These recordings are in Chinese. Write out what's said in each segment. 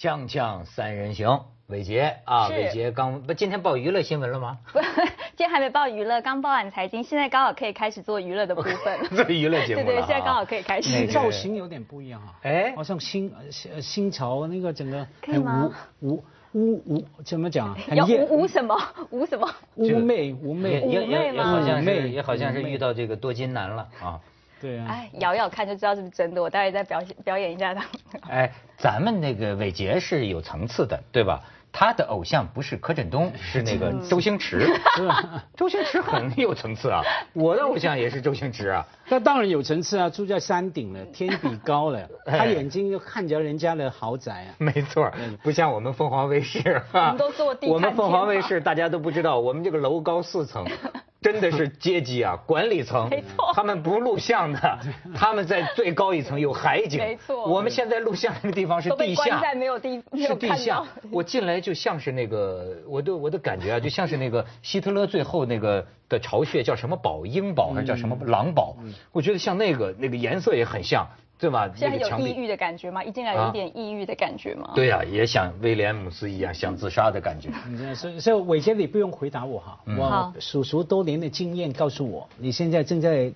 锵锵三人行，伟杰啊，伟杰刚不今天报娱乐新闻了吗？不，今天还没报娱乐，刚报完财经，现在刚好可以开始做娱乐的部分。做娱乐节目了对对，啊现在刚好可以开始。那个。造型有点不一样啊，哎。好像新呃新呃新潮那个整个可以吗？无无无无怎么讲 要艳。无无什么？无什么？妩媚妩媚。也也也也好像是妩媚也好像是遇到这个多金男了啊！对啊，哎，摇摇看就知道是不是真的。我待会再表现表演一下他。哎，咱们那个伟杰是有层次的，对吧？他的偶像不是柯震东，是那个周星驰。周星驰很有层次啊！我的偶像也是周星驰啊。那当然有层次啊，住在山顶了，天比高了，哎他眼睛就看着人家的豪宅啊。没错，不像我们凤凰卫视，我们都坐地我们凤凰卫视大家都不知道，我们这个楼高四层，真的是阶级啊，管理层。没错他们不录像的，他们在最高一层有海景。没错我们现在录像那个地方是地下。没有地没有是地下。，我进来就像是那个，我的我的感觉啊，就像是那个希特勒最后那个的巢穴叫什么堡，鹰堡还是叫什么狼堡？我觉得像那个那个颜色也很像，对吧？现在有抑郁的感觉吗？一进来有一点抑郁的感觉吗？对呀、也像威廉姆斯一样想自杀的感觉。所以所以伟杰，你不用回答我哈，嗯我好叔叔多年的经验告诉我，你现在正在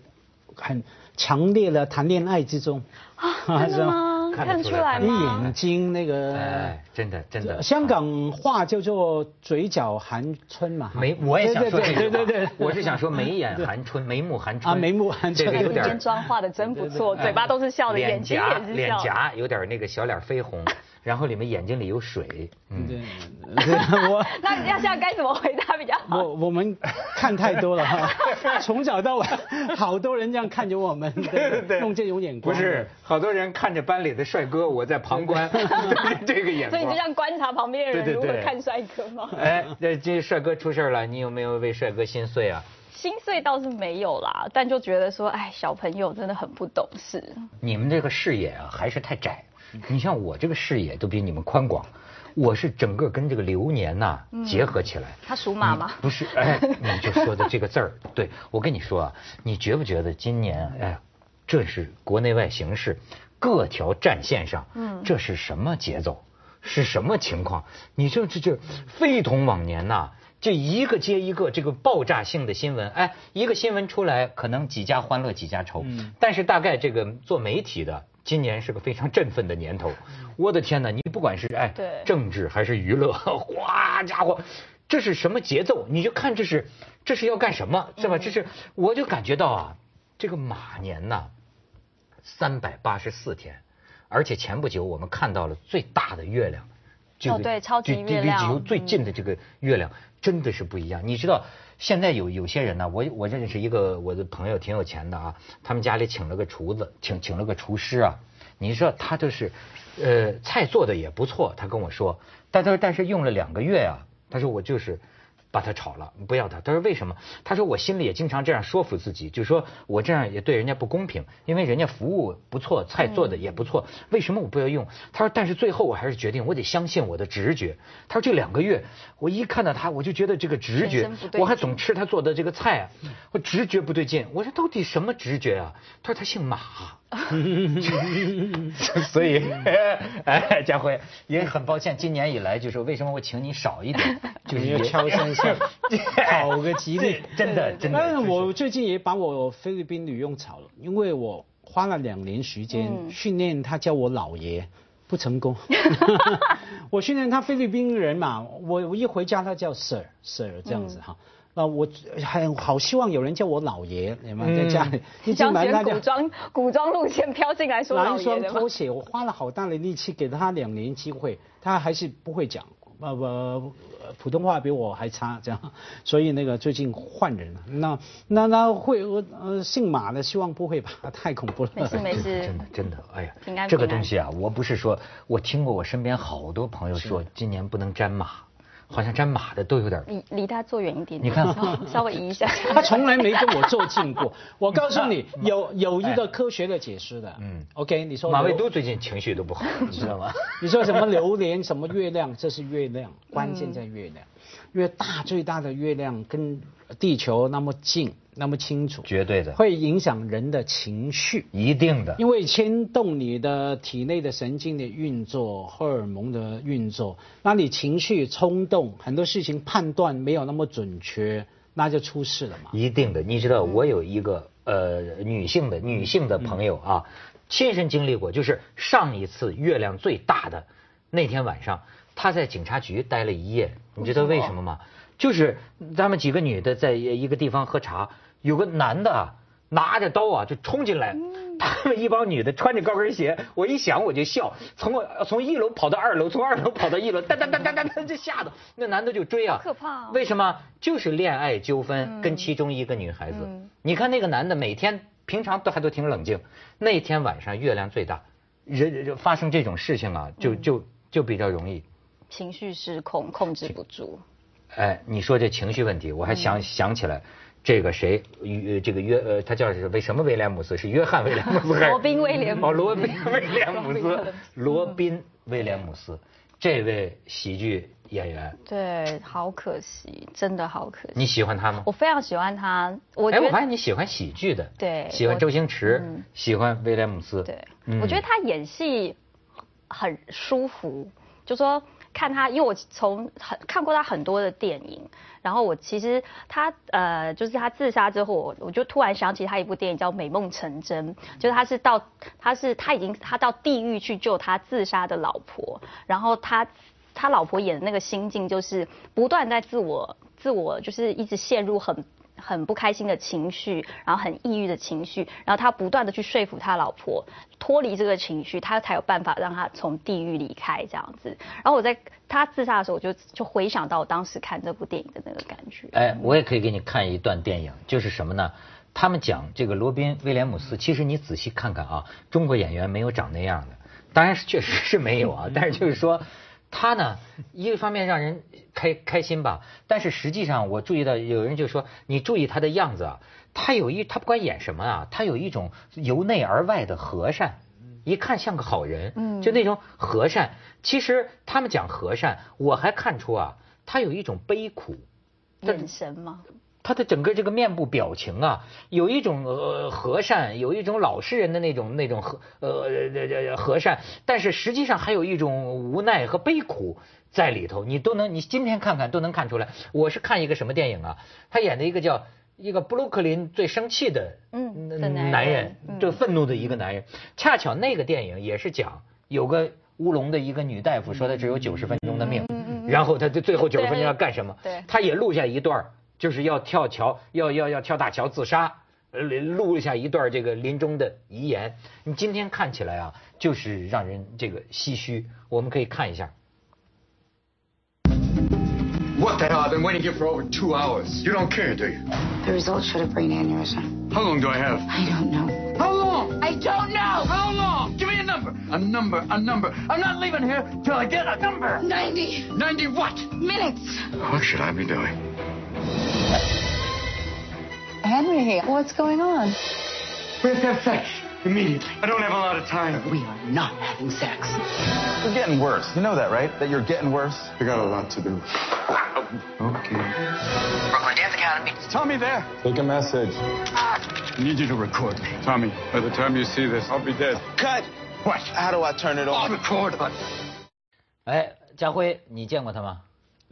很强烈的谈恋爱之中。啊，真的吗？看得出来吗？眼睛那个，哎，真的真的。香港话叫做嘴角含春嘛。哈眉，我也想说这个对对对我是想说眉眼含春，眉目含春啊眉目含春这个有点 天妆化的真不错，嘴巴都是笑的，眼睛脸颊也是笑的。脸颊有点那个小脸绯红，然后里面眼睛里有水，嗯，对，我那要现在该怎么回答比较好？我我们看太多了哈，从早到晚，好多人这样看着我们，对对，用这种眼光。不是，好多人看着班里的帅哥，我在旁观，这个眼所以你就光。像观察旁边的人如何看帅哥吗？哎，这这帅哥出事了，你有没有为帅哥心碎啊？心碎倒是没有啦，但就觉得说，哎，小朋友真的很不懂事。你们这个视野啊，还是太窄。你像我这个视野都比你们宽广，我是整个跟这个流年呐、结合起来。他属马吗？不是，哎，你就说的这个字儿，对我跟你说啊，你觉不觉得今年，哎，这是国内外形势，各条战线上，嗯，这是什么节奏？是什么情况？你这这这非同往年呐、这一个接一个这个爆炸性的新闻，哎，一个新闻出来，可能几家欢乐几家愁，嗯但是大概这个做媒体的。今年是个非常振奋的年头，我的天哪！你不管是哎对政治还是娱乐，哗家伙，这是什么节奏？你就看这是这是要干什么，是吧？这是我就感觉到啊，这个马年呐，三百八十四天，而且前不久我们看到了最大的月亮，哦对超级距离月亮地球最近的这个月亮真的是不一样。你知道现在有有些人呢，我我认识一个我的朋友挺有钱的啊，他们家里请了个厨子，请请了个厨师啊，你说他就是，呃，菜做的也不错，他跟我说，但他说但是用了两个月啊，他说我就是。把他炒了，不要他。他说为什么？他说我心里也经常这样说服自己，就说我这样也对人家不公平，因为人家服务不错，菜做的也不错，为什么我不要用？他说，但是最后我还是决定，我得相信我的直觉。他说这两个月，我一看到他，我就觉得这个直觉我还总吃他做的这个菜啊，我直觉不对劲。我说到底什么直觉啊？他说他姓马。所以，哎，佳辉也很抱歉，今年以来就是为什么我请你少一点，就是你要敲三下，讨个吉利。真的真的。但是我最近也把我菲律宾女佣炒了，因为我花了两年时间嗯训练她叫我老爷，不成功。我训练她菲律宾人嘛，我我一回家她叫 Sir Sir 这样子哈。那我很好希望有人叫我老爷，你们在家里一进想选门他就古装古装路线飘进来说拿一老爷的吗双拖？鞋，我花了好大的力气给他两年机会，他还是不会讲，呃不，普通话比我还差，这样，所以那个最近换人了，那那那会我呃姓马的，希望不会吧，太恐怖了。没事没事。真的真的，哎呀平安，这个东西啊，我不是说，我听过我身边好多朋友说，今年不能沾马，好像沾马的都有点。离离他坐远一点点，你看稍稍微移一下。他从来没跟我坐近过，我告诉你，有有一个科学的解释的。嗯嗯，OK，你说马未都最近情绪都不好，你知道吗？你说什么榴莲什么月亮？这是月亮，关键在月亮。因为大最大的月亮跟地球那么近，那么清楚，绝对的，会影响人的情绪，一定的，因为牵动你的体内的神经的运作、荷尔蒙的运作，那你情绪冲动，很多事情判断没有那么准确，那就出事了嘛。一定的，你知道，我有一个呃女性的女性的朋友啊，亲身经历过，就是上一次月亮最大的那天晚上，她在警察局待了一夜，你知道为什么吗？就是咱们几个女的在一个地方喝茶，有个男的啊拿着刀啊就冲进来，他们一帮女的穿着高跟鞋，我一想我就笑，从我从一楼跑到二楼，从二楼跑到一楼，哒哒哒哒哒哒就吓得那男的就追啊，可怕哦为什么？就是恋爱纠纷跟其中一个女孩子，嗯你看那个男的每天平常都还都挺冷静，那天晚上月亮最大，人人发生这种事情啊，就就就比较容易。情绪失控，控制不住。哎，你说这情绪问题，我还想、想起来，这个谁，约这个约呃，他叫是为什么威廉姆斯？是约翰威廉姆斯还是？罗宾威廉姆斯哦，罗宾威廉姆斯罗宾威廉姆，斯罗宾威廉姆斯，这位喜剧演员，对，好可惜，真的好可惜。你喜欢他吗？我非常喜欢他，我哎，我发现你喜欢喜剧的，对喜欢周星驰，嗯喜欢威廉姆斯，对，嗯我觉得他演戏很舒服，就说看他，因为我从很看过他很多的电影，然后我其实他呃，就是他自杀之后，我我就突然想起他一部电影叫《美梦成真》，就是他是到他是他已经他到地狱去救他自杀的老婆，然后他他老婆演的那个心境就是不断在自我自我就是一直陷入很很不开心的情绪，然后很抑郁的情绪，然后他不断的去说服他老婆脱离这个情绪，他才有办法让他从地狱离开这样子。然后我在他自杀的时候，我就就回想到我当时看这部电影的那个感觉。哎，我也可以给你看一段电影，就是什么呢？他们讲这个罗宾威廉姆斯，其实你仔细看看啊，中国演员没有长那样的，当然是确实是没有啊，但是就是说。他呢，一个方面让人开开心吧，但是实际上我注意到有人就说，你注意他的样子啊，他有一他不管演什么啊，他有一种由内而外的和善，一看像个好人，嗯就那种和善。其实他们讲和善，我还看出啊，他有一种悲苦，眼神吗？他的整个这个面部表情啊，有一种呃和善，有一种老实人的那种那种和呃呃呃和善，但是实际上还有一种无奈和悲苦在里头，你都能你今天看看都能看出来。我是看一个什么电影啊？他演的一个叫一个布鲁克林最生气的嗯男男人就愤怒的一个男人。恰巧那个电影也是讲有个乌龙的一个女大夫说她只有九十分钟的命，然后她就最后九十分钟要干什么？对她也录下一段儿，就是要跳桥，要要要跳大桥自杀，呃，录下一段这个临终的遗言。你今天看起来啊，就是让人这个唏嘘。我们可以看一下。What the hell? I've been waiting here for over two hours. You don't care, do you? The results showed a brain aneurysm. How long do I have? I don't know. How long? I don't know. How long? Give me a number. A number. A number. I'm not leaving here till I get a number. 90 Ninety what? minutes. What should I be doing? Henry, what's going on? We have to have sex immediately. I don't have a lot of time. We are not having sex. You're getting worse. You know that, right? That you're getting worse? I got a lot to do. Okay. Brooklyn Dance Academy. Tommy there. Take a message. I need you to record me. Tommy, by the time you see this, I'll be dead. Cut. What? How do I turn it I'll on? record. 哎，家辉，你见过他吗？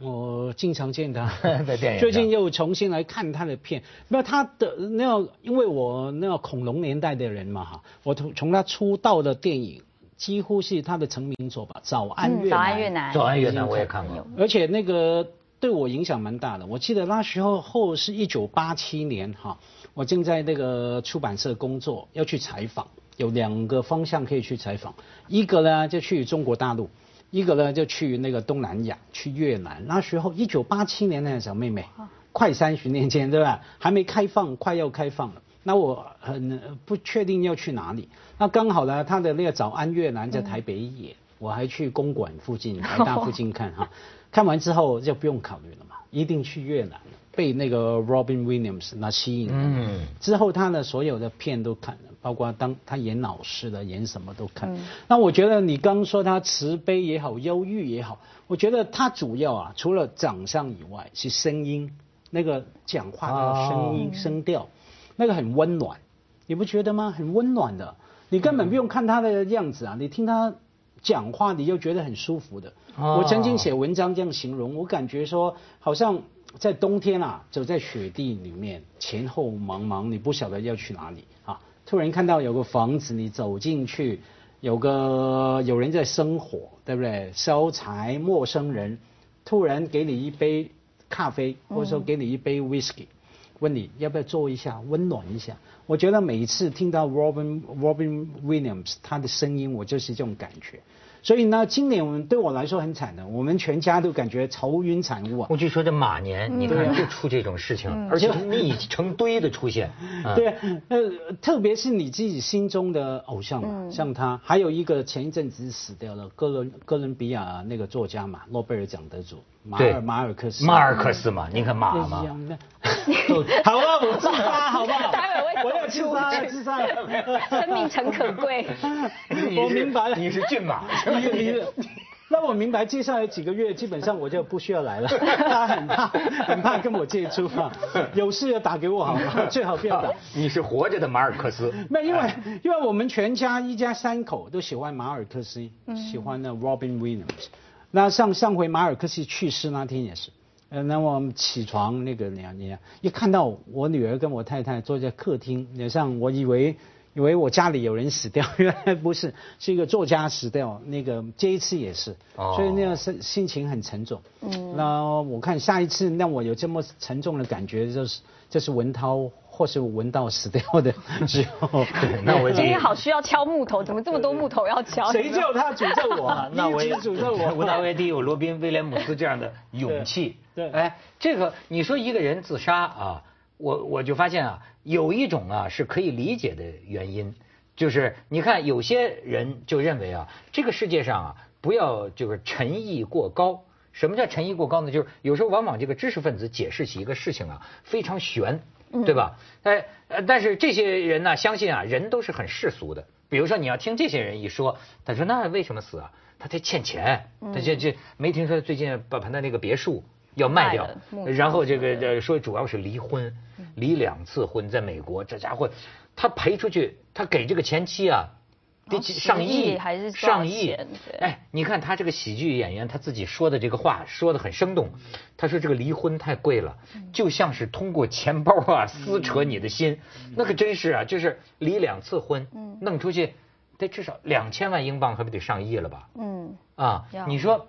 我经常见他 在电影最近又重新来看他的片，那他的那个，因为我那个恐龙年代的人嘛哈，我从从他出道的电影几乎是他的成名作吧，《早安越南早南》安越南。早安越南我也看过。而且那个对我影响蛮大的。我记得那时候后是一九八七年哈，我正在那个出版社工作，要去采访，有两个方向可以去采访，一个呢就去中国大陆。一个呢就去那个东南亚，去越南。那时候一九八七年那个小妹妹，快三十年前对吧？还没开放，快要开放了。那我很呃不确定要去哪里。那刚好呢，他的那个早安越南在台北演，我还去公馆附近、台大附近看哈。看完之后就不用考虑了嘛，一定去越南。被那个 Robin Williams 那吸引了。嗯之后他的所有的片都看了，包括当他演老师的，演什么都看。嗯那我觉得你刚说他慈悲也好，忧郁也好，我觉得他主要啊，除了长相以外，是声音。那个讲话的声音、声调，那个很温暖，你不觉得吗？很温暖的，你根本不用看他的样子啊，你听他讲话，你就觉得很舒服的。哦我曾经写文章这样形容，我感觉说好像在冬天啊，走在雪地里面，前后茫茫，你不晓得要去哪里啊。突然看到有个房子，你走进去，有个有人在生火，对不对？烧柴，陌生人突然给你一杯咖啡，或者说给你一杯 whisky，、问你要不要坐一下，温暖一下。我觉得每次听到 Robin Robin Williams 他的声音，我就是这种感觉。所以呢，今年我们对我来说很惨的，我们全家都感觉愁云惨雾啊。我就说这马年，你看就出这种事情，而且密成堆的出现。啊对，呃，特别是你自己心中的偶像嘛，像他，还有一个前一阵子死掉了哥伦哥伦比亚那个作家嘛，诺贝尔奖得主马尔马尔克斯。马尔克斯嘛，你看马嘛。好了，我自杀好不好？待会会我要自杀了，走出去自杀。生命诚可贵。我明白了，你是骏马，你你那我明白，接下来几个月基本上我就不需要来了。他很怕，很怕跟我接触啊，有事要打给我好吗？最好不要打。你是活着的马尔克斯。那，因为因为我们全家一家三口都喜欢马尔克斯，喜欢那 Robin Williams。那上上回马尔克斯去世那天也是，呃，那我们起床那个两年，一看到我女儿跟我太太坐在客厅，脸上我以为以为我家里有人死掉，原来不是，是一个作家死掉。那个这一次也是，哦所以那个心心情很沉重。嗯，那我看下一次让我有这么沉重的感觉，就是就是文涛或是闻到死掉的时候。那我今天好需要敲木头，怎么这么多木头要敲？谁叫他诅咒我啊？那我也 诅咒我，吴大维迪有罗宾威廉姆斯这样的勇气。对对哎，这个你说一个人自杀啊，我我就发现啊，有一种啊是可以理解的原因，就是你看有些人就认为啊，这个世界上啊不要就是诚意过高。什么叫诚意过高呢？就是有时候往往这个知识分子解释起一个事情啊非常玄，对吧？哎呃，但是这些人呢，相信啊人都是很世俗的。比如说你要听这些人一说，他说那为什么死啊？他得欠钱，他这这没听说最近把他的那个别墅要卖掉然后这个这说主要是离婚，离两次婚，在美国这家伙他赔出去，他给这个前妻啊。得几哦上亿亿还是上亿哎，你看他这个喜剧演员他自己说的这个话说的很生动，他说这个离婚太贵了，就像是通过钱包啊撕扯你的心，那可真是啊，就是离两次婚，弄出去得至少两千万英镑，还不得上亿了吧？嗯，啊，你说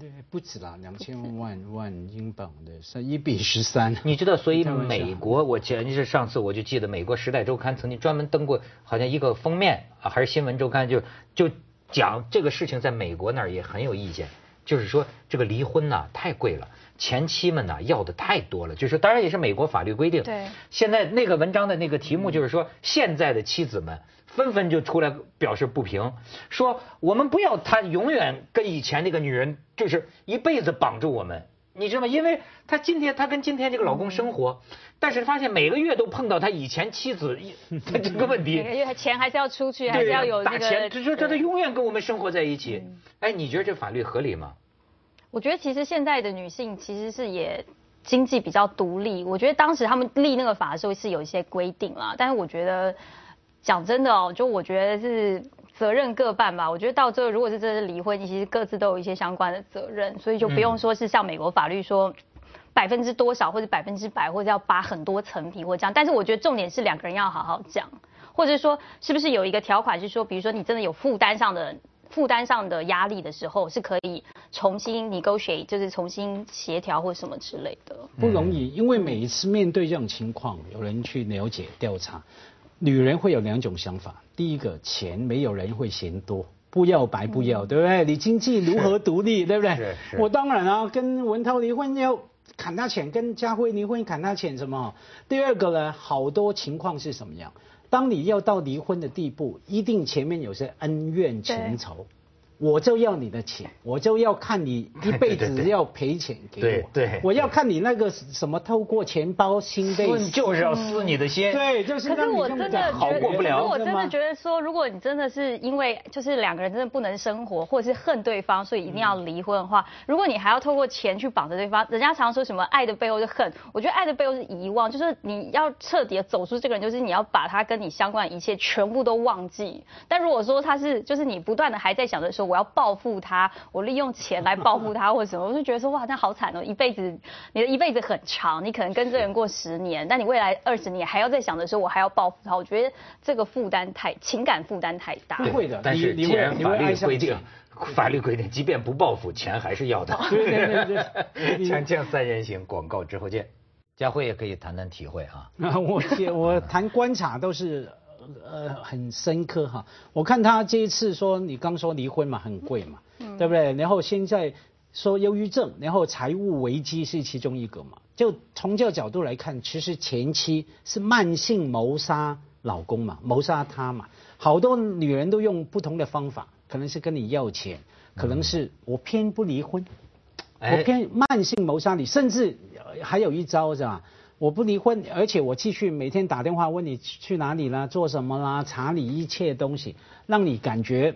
对，不止啦，两千万万英镑的，是一比十三。你知道，所以美国，我前是上次我就记得美国《时代周刊》曾经专门登过，好像一个封面啊，还是新闻周刊，就就讲这个事情在美国那儿也很有意见，就是说这个离婚呐、太贵了，前妻们呐、要的太多了，就是当然也是美国法律规定。对现在那个文章的那个题目就是说，现在的妻子们纷纷就出来表示不平，说我们不要她永远跟以前那个女人就是一辈子绑住我们。你知道吗？因为她今天她跟今天这个老公生活，但是发现每个月都碰到他以前妻子的 这个问题每个，月钱还是要出去，还是要有那个。打钱，就说他他对永远跟我们生活在一起。哎，你觉得这法律合理吗？我觉得其实现在的女性其实是也经济比较独立。我觉得当时他们立那个法的时候是有一些规定啦，但是我觉得讲真的哦，就我觉得是责任各半吧。我觉得到最后如果是真的离婚，其实各自都有一些相关的责任，所以就不用说是像美国法律说。百分之多少或者百分之百，或者要扒很多层皮或这样，但是我觉得重点是两个人要好好讲，或者说是不是有一个条款是说，比如说你真的有负担上的负担上的压力的时候，是可以重新 negotiate，就是重新协调或什么之类的。不容易，因为每一次面对这种情况，有人去了解调查，女人会有两种想法。第一个，钱没有人会嫌多。不要白不要，对不对？你经济如何独立，对不对？我当然啊，跟文涛离婚要砍他钱，跟家辉离婚砍他钱什么？第二个呢，好多情况是什么样？当你要到离婚的地步，一定前面有些恩怨情仇。我就要你的钱，我就要看你一辈子要赔钱给我，对对我要看你那个什么透过钱包心被撕就是要撕你的心。对，就是可是我真的讲好过不了我真的觉得说，如果你真的是因为就是两个人真的不能生活，或者是恨对方，所以一定要离婚的话，如果你还要透过钱去绑着对方，人家常说什么爱的背后是恨，我觉得爱的背后是遗忘，就是你要彻底的走出这个人，就是你要把他跟你相关的一切全部都忘记。但如果说他是就是你不断的还在想着说我要报复他，我利用钱来报复他 或者什么，我就觉得说哇，那好惨哦，一辈子你的一辈子很长，你可能跟这人过十年，但你未来二十年还要再想着说我还要报复他，我觉得这个负担太情感负担太大。不会的，但是既然法律规定。法律规定，即便不报复，钱还是要的。对对对对你 锵锵三人行，广告之后见。佳慧也可以谈谈体会啊。啊，我也我谈观察都是呃很深刻哈。我看他这一次说，你刚说离婚嘛，很贵嘛，对不对？然后现在说忧郁症，然后财务危机是其中一个嘛。就从这个角度来看，其实前妻是慢性谋杀老公嘛，谋杀他嘛。好多女人都用不同的方法，可能是跟你要钱，可能是我偏不离婚。哎我偏慢性谋杀你，甚至呃还有一招是吧？我不离婚，而且我继续每天打电话问你去哪里啦，做什么啦，查你一切东西，让你感觉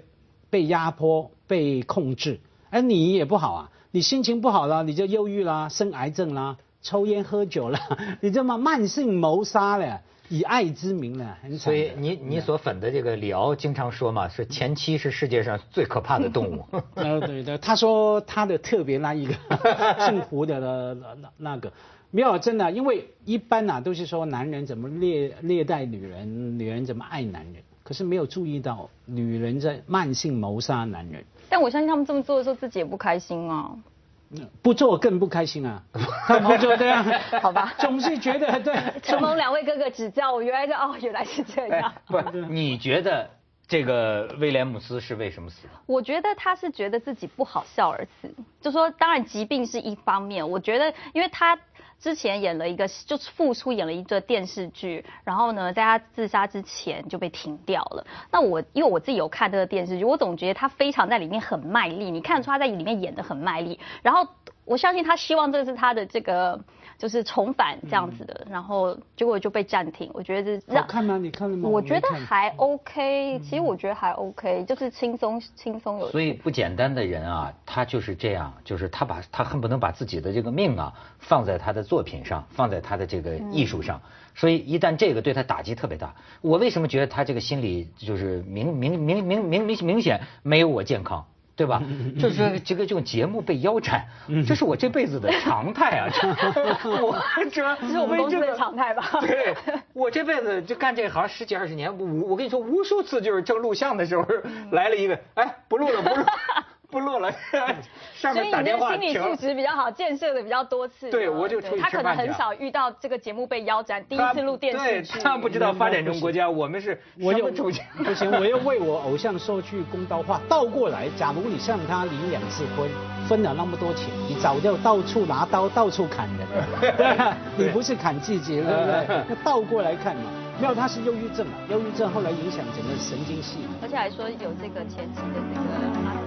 被压迫、被控制。哎你也不好啊，你心情不好了，你就忧郁啦，生癌症啦，抽烟喝酒啦，你这么慢性谋杀了，以爱之名呢，很。所以你你所粉的这个李敖经常说嘛，是前妻是世界上最可怕的动物。呃，对对，他说他的特别那一个 姓胡的那那那个没有真的，因为一般呐、都是说男人怎么虐虐待女人，女人怎么爱男人，可是没有注意到女人在慢性谋杀男人，但我相信他们这么做的时候，自己也不开心啊。不做更不开心啊，他不做这样，好吧。总是觉得对，承蒙两位哥哥指教，我原来就哦，原来是这哎样。，不，你觉得这个威廉姆斯是为什么死的？我觉得他是觉得自己不好笑而死，就说当然疾病是一方面，我觉得因为他之前演了一个就是复出演了一个电视剧，然后呢在他自杀之前就被停掉了。那我因为我自己有看这个电视剧，我总觉得他非常在里面很卖力，你看得出他在里面演的很卖力，然后我相信他希望这是他的这个就是重返这样子的，然后结果就被暂停，我觉得这好看吗？你看了吗？我觉得还 OK，其实我觉得还 OK，就是轻松轻松有。所以不简单的人啊，他就是这样，就是他把他恨不能把自己的这个命啊放在他的作品上，放在他的这个艺术上。所以一旦这个对他打击特别大，我为什么觉得他这个心理就是明明明明明明明显没有我健康？对吧？就是说这个这种节目被腰斩，这是我这辈子的常态啊！这我这这是我们公司的常态吧？对，我这辈子就干这行十几二十年，我我跟你说，无数次就是正录像的时候来了一个，哎，不录了，不录，不录了，上所以你的心理素。质比较好，建设的比较多次。对我就出去他可能吃饭去啊很少遇到这个节目被腰斩，第一次录电视。他不知道发展中国家，我们是我有什么处境？不行，我要为我偶像说句公道话。倒过来，假如你向他离两次婚，分了那么多钱，你早就到处拿刀，到处砍人了，对吧？你不是砍自己，对不对？那倒过来看嘛，没有，他是忧郁症啊，忧郁症后来影响整个神经系统。而且还说有这个前期的这个